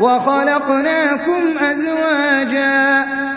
وَخَلَقْنَاكُمْ أَزْوَاجًا.